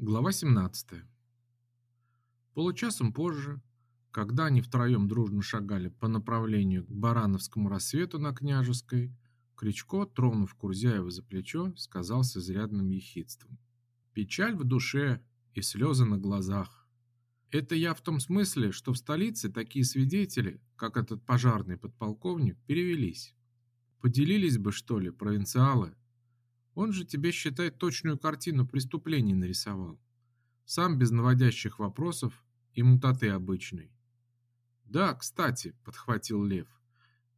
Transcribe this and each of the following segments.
Глава 17. Получасом позже, когда они втроем дружно шагали по направлению к Барановскому рассвету на Княжеской, Кричко, тронув Курзяева за плечо, сказал с изрядным ехидством. «Печаль в душе и слезы на глазах. Это я в том смысле, что в столице такие свидетели, как этот пожарный подполковник, перевелись. Поделились бы, что ли, провинциалы, он же тебе, считай, точную картину преступлений нарисовал. Сам без наводящих вопросов и мутаты обычной. Да, кстати, подхватил Лев.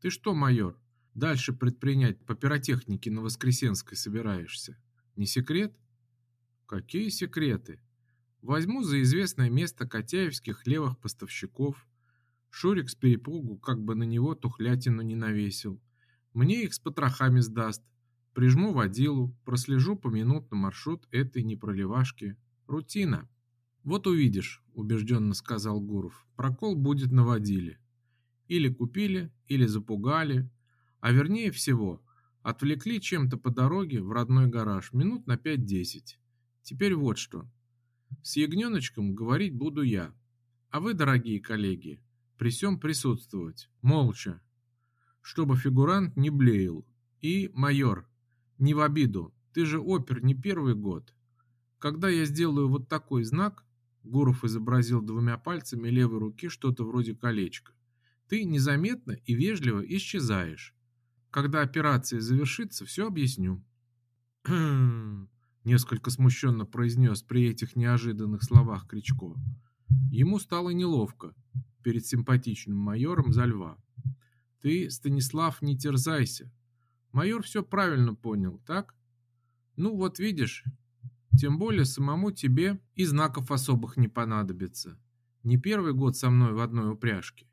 Ты что, майор, дальше предпринять по пиротехнике на Воскресенской собираешься? Не секрет? Какие секреты? Возьму за известное место Котяевских левых поставщиков. Шурик с перепугу как бы на него тухлятину не навесил. Мне их с потрохами сдаст, Прижму водилу, прослежу поминутно маршрут этой непроливашки. Рутина. Вот увидишь, убежденно сказал Гуров. Прокол будет на водиле. Или купили, или запугали, а вернее всего, отвлекли чем-то по дороге в родной гараж минут на 5-10. Теперь вот что. С ягненочком говорить буду я, а вы, дорогие коллеги, при всем присутствовать, молча, чтобы фигурант не блеял. И, майор, не в обиду, ты же опер не первый год. Когда я сделаю вот такой знак, Гуров изобразил двумя пальцами левой руки что-то вроде колечка. Ты незаметно и вежливо исчезаешь. Когда операция завершится, все объясню. несколько смущенно произнес при этих неожиданных словах Кричко. Ему стало неловко перед симпатичным майором за льва. Ты, Станислав, не терзайся. Майор все правильно понял, так? Ну вот видишь, тем более самому тебе и знаков особых не понадобится. Не первый год со мной в одной упряжке.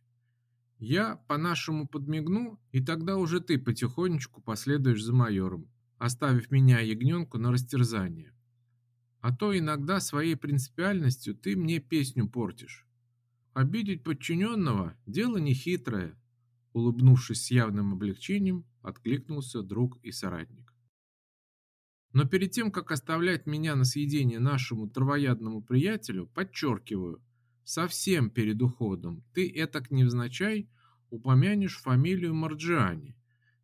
Я по-нашему подмигну, и тогда уже ты потихонечку последуешь за майором, оставив меня ягненку на растерзание. А то иногда своей принципиальностью ты мне песню портишь. Обидеть подчиненного – дело нехитрое. Улыбнувшись с явным облегчением, откликнулся друг и соратник. Но перед тем, как оставлять меня на съедение нашему травоядному приятелю, подчеркиваю, совсем перед уходом ты этак невзначай упомянешь фамилию Марджиани.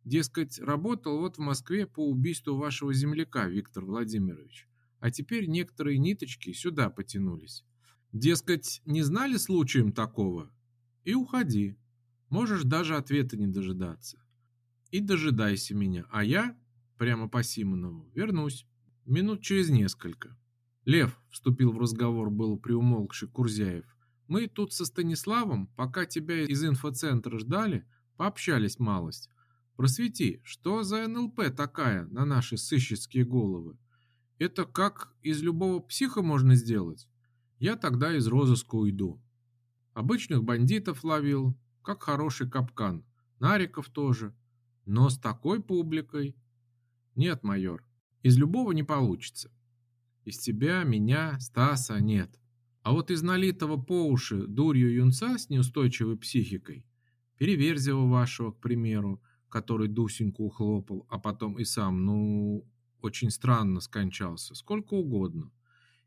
Дескать, работал вот в Москве по убийству вашего земляка, Виктор Владимирович. А теперь некоторые ниточки сюда потянулись. Дескать, не знали случаем такого? И уходи. Можешь даже ответа не дожидаться и дожидайся меня, а я, прямо по Симонову, вернусь. Минут через несколько. Лев вступил в разговор был приумолкший Курзяев. Мы тут со Станиславом, пока тебя из инфоцентра ждали, пообщались малость. Просвети, что за НЛП такая на наши сыщицкие головы? Это как из любого психа можно сделать? Я тогда из розыска уйду. Обычных бандитов ловил, как хороший капкан. Нариков тоже. Но с такой публикой... Нет, майор, из любого не получится. Из тебя, меня, Стаса нет. А вот из налитого по уши дурью юнца с неустойчивой психикой, Переверзева вашего, к примеру, который Дусеньку ухлопал, а потом и сам, ну, очень странно скончался, сколько угодно.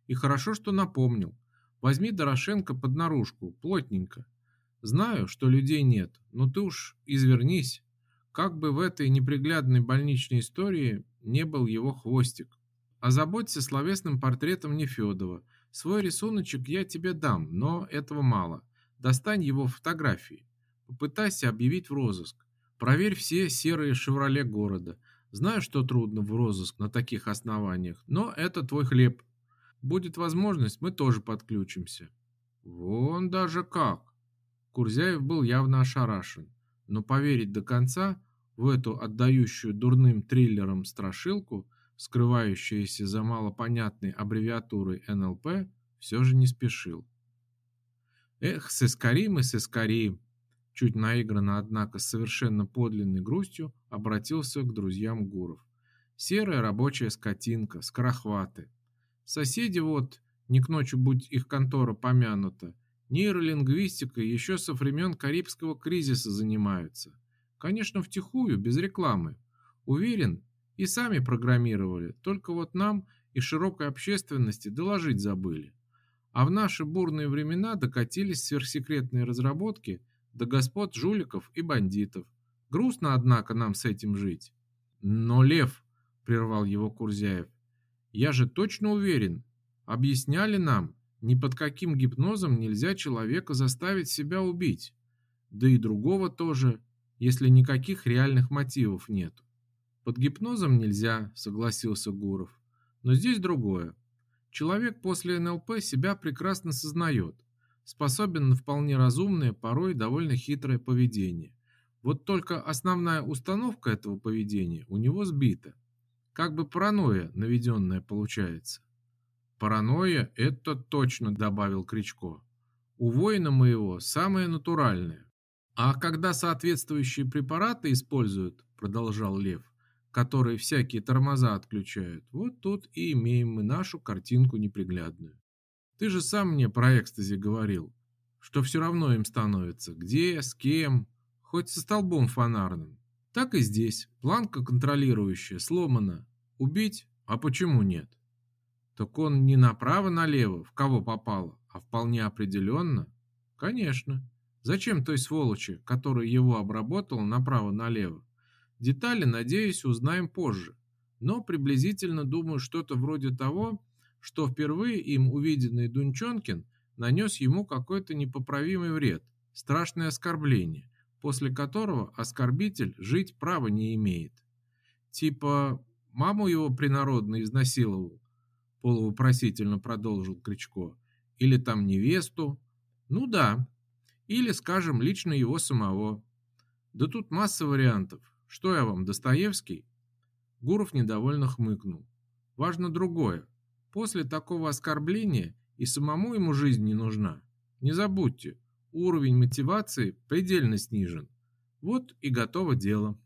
И хорошо, что напомнил. Возьми Дорошенко под наружку, плотненько. Знаю, что людей нет, но ты уж извернись. Как бы в этой неприглядной больничной истории не был его хвостик. Озаботься словесным портретом Нефедова. Свой рисуночек я тебе дам, но этого мало. Достань его фотографии. Попытайся объявить в розыск. Проверь все серые «Шевроле» города. Знаю, что трудно в розыск на таких основаниях, но это твой хлеб. Будет возможность, мы тоже подключимся. Вон даже как. Курзяев был явно ошарашен, но поверить до конца в эту отдающую дурным триллерам страшилку, скрывающуюся за малопонятной аббревиатурой НЛП, все же не спешил. Эх, сыскарим и сыскарим, чуть наигранно, однако с совершенно подлинной грустью обратился к друзьям Гуров. Серая рабочая скотинка, скорохваты. Соседи вот, не к ночи будь их контора помянута, нейролингвистикой еще со времен Карибского кризиса занимаются. Конечно, втихую, без рекламы. Уверен, и сами программировали, только вот нам и широкой общественности доложить забыли. А в наши бурные времена докатились сверхсекретные разработки до господ жуликов и бандитов. Грустно, однако, нам с этим жить. Но, Лев, прервал его Курзяев, я же точно уверен, объясняли нам, ни под каким гипнозом нельзя человека заставить себя убить. Да и другого тоже, если никаких реальных мотивов нет. Под гипнозом нельзя, согласился Гуров. Но здесь другое. Человек после НЛП себя прекрасно сознает, способен на вполне разумное, порой довольно хитрое поведение. Вот только основная установка этого поведения у него сбита. Как бы паранойя наведенная получается. Паранойя – это точно, добавил Кричко. У воина моего самое натуральное. А когда соответствующие препараты используют, продолжал Лев, которые всякие тормоза отключают, вот тут и имеем мы нашу картинку неприглядную. Ты же сам мне про экстази говорил, что все равно им становится, где, с кем, хоть со столбом фонарным. Так и здесь, планка контролирующая сломана. Убить? А почему нет? Так он не направо-налево, в кого попало, а вполне определенно? Конечно. Зачем той сволочи, которая его обработала направо-налево? Детали, надеюсь, узнаем позже. Но приблизительно думаю что-то вроде того, что впервые им увиденный Дунчонкин нанес ему какой-то непоправимый вред, страшное оскорбление, после которого оскорбитель жить права не имеет. Типа маму его принародно изнасиловал, полувопросительно продолжил Кричко, или там невесту. Ну да, или, скажем, лично его самого. Да тут масса вариантов. Что я вам, Достоевский? Гуров недовольно хмыкнул. Важно другое. После такого оскорбления и самому ему жизнь не нужна. Не забудьте, уровень мотивации предельно снижен. Вот и готово дело.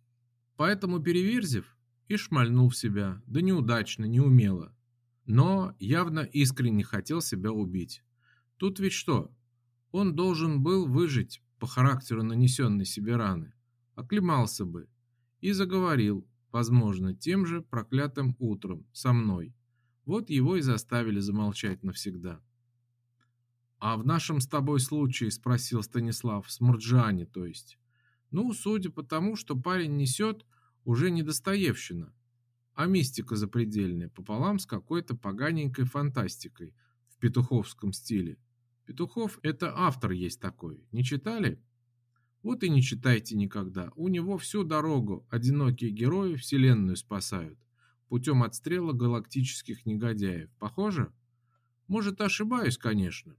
Поэтому Переверзев и шмальнул в себя, да неудачно, неумело. Но явно искренне хотел себя убить. Тут ведь что? Он должен был выжить по характеру нанесенной себе раны. Оклемался бы, и заговорил, возможно, тем же проклятым утром со мной. Вот его и заставили замолчать навсегда. А в нашем с тобой случае, спросил Станислав, с Мурджани, то есть. Ну, судя по тому, что парень несет, уже не Достоевщина, а мистика запредельная, пополам с какой-то поганенькой фантастикой в петуховском стиле. Петухов это автор есть такой. Не читали? Вот и не читайте никогда. У него всю дорогу одинокие герои вселенную спасают путем отстрела галактических негодяев. Похоже? Может, ошибаюсь, конечно.